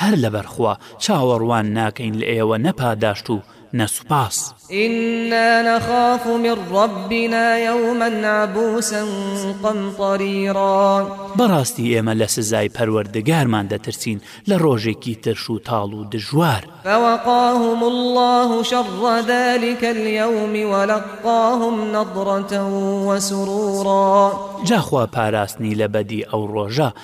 هەر لەبەر خوا چاوەڕوان ناکەین لە ئێوە نە پاداشت و نە سوپاس. ئینا نەخاف من ڕەبینا یەومەن عەبوسا قەمتەریرا. بەڕاستی ئێمە لە سزای پەروەردگارمان دەترسین لە ڕۆژێکی ترش و تاڵ و دژوار. فوقاهم اللە شەڕ ذالیک الیوم ولەقاهم نەضرە وسرورا. جا خوا پاراستنی لە بەدی ئەو ڕۆژە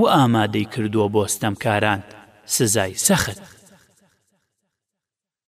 وئامادەی کردووە بۆ ستەمکاران سزای سەخت.